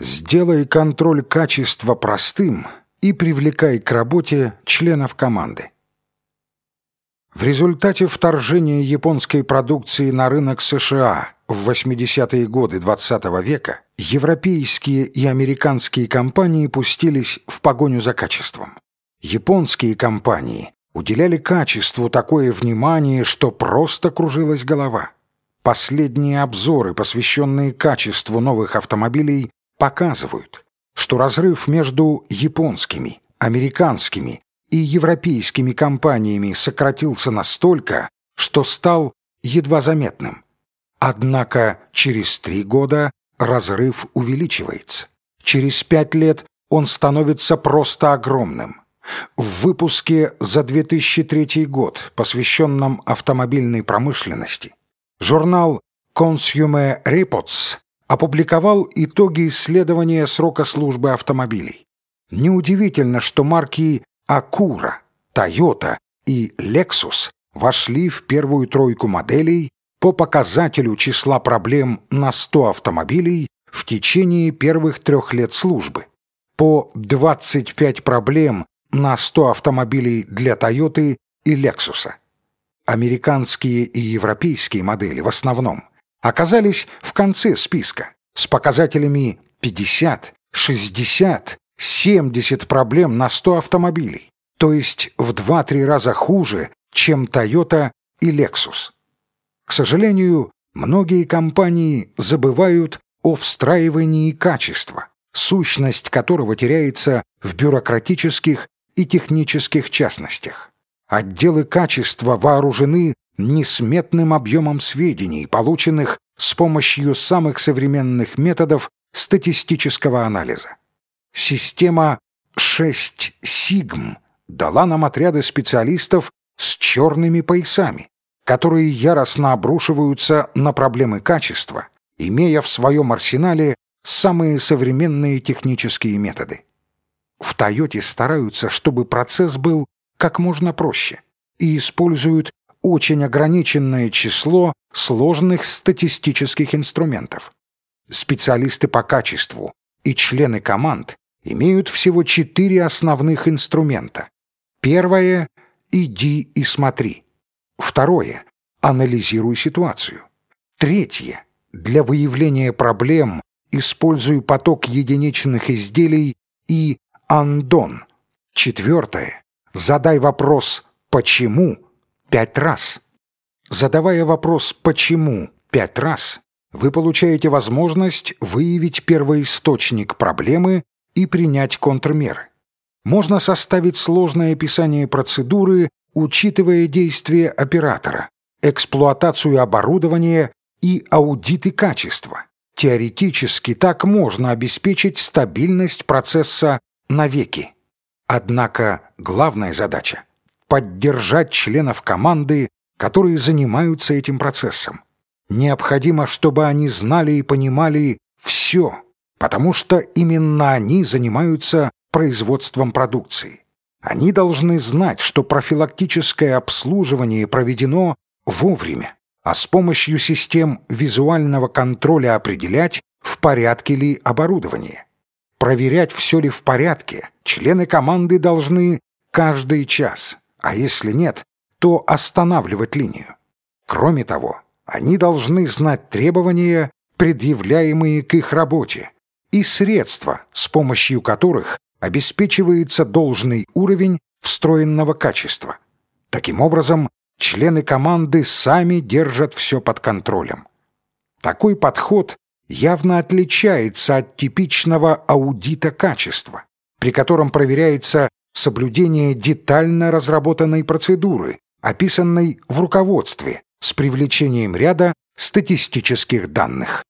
Сделай контроль качества простым и привлекай к работе членов команды. В результате вторжения японской продукции на рынок США в 80-е годы XX -го века европейские и американские компании пустились в погоню за качеством. Японские компании уделяли качеству такое внимание, что просто кружилась голова. Последние обзоры, посвященные качеству новых автомобилей, показывают, что разрыв между японскими, американскими и европейскими компаниями сократился настолько, что стал едва заметным. Однако через три года разрыв увеличивается. Через пять лет он становится просто огромным. В выпуске за 2003 год, посвященном автомобильной промышленности, журнал Consumer Reports опубликовал итоги исследования срока службы автомобилей. Неудивительно, что марки Acura, Toyota и Lexus вошли в первую тройку моделей по показателю числа проблем на 100 автомобилей в течение первых трех лет службы, по 25 проблем на 100 автомобилей для Toyota и Lexus. Американские и европейские модели в основном оказались в конце списка с показателями 50, 60, 70 проблем на 100 автомобилей, то есть в 2-3 раза хуже, чем Toyota и Lexus. К сожалению, многие компании забывают о встраивании качества, сущность которого теряется в бюрократических и технических частностях. Отделы качества вооружены несметным объемом сведений, полученных с помощью самых современных методов статистического анализа. Система 6 сигм дала нам отряды специалистов с черными поясами, которые яростно обрушиваются на проблемы качества, имея в своем арсенале самые современные технические методы. В Тойоте стараются, чтобы процесс был как можно проще и используют очень ограниченное число сложных статистических инструментов. Специалисты по качеству и члены команд имеют всего четыре основных инструмента. Первое — иди и смотри. Второе — анализируй ситуацию. Третье — для выявления проблем используй поток единичных изделий и андон. Четвертое — задай вопрос «почему?» Пять раз. Задавая вопрос «почему?» пять раз, вы получаете возможность выявить первоисточник проблемы и принять контрмеры. Можно составить сложное описание процедуры, учитывая действия оператора, эксплуатацию оборудования и аудиты качества. Теоретически так можно обеспечить стабильность процесса навеки. Однако главная задача – поддержать членов команды, которые занимаются этим процессом. Необходимо, чтобы они знали и понимали все – потому что именно они занимаются производством продукции. Они должны знать, что профилактическое обслуживание проведено вовремя, а с помощью систем визуального контроля определять, в порядке ли оборудование. Проверять, все ли в порядке, члены команды должны каждый час, а если нет, то останавливать линию. Кроме того, они должны знать требования, предъявляемые к их работе, и средства, с помощью которых обеспечивается должный уровень встроенного качества. Таким образом, члены команды сами держат все под контролем. Такой подход явно отличается от типичного аудита качества, при котором проверяется соблюдение детально разработанной процедуры, описанной в руководстве с привлечением ряда статистических данных.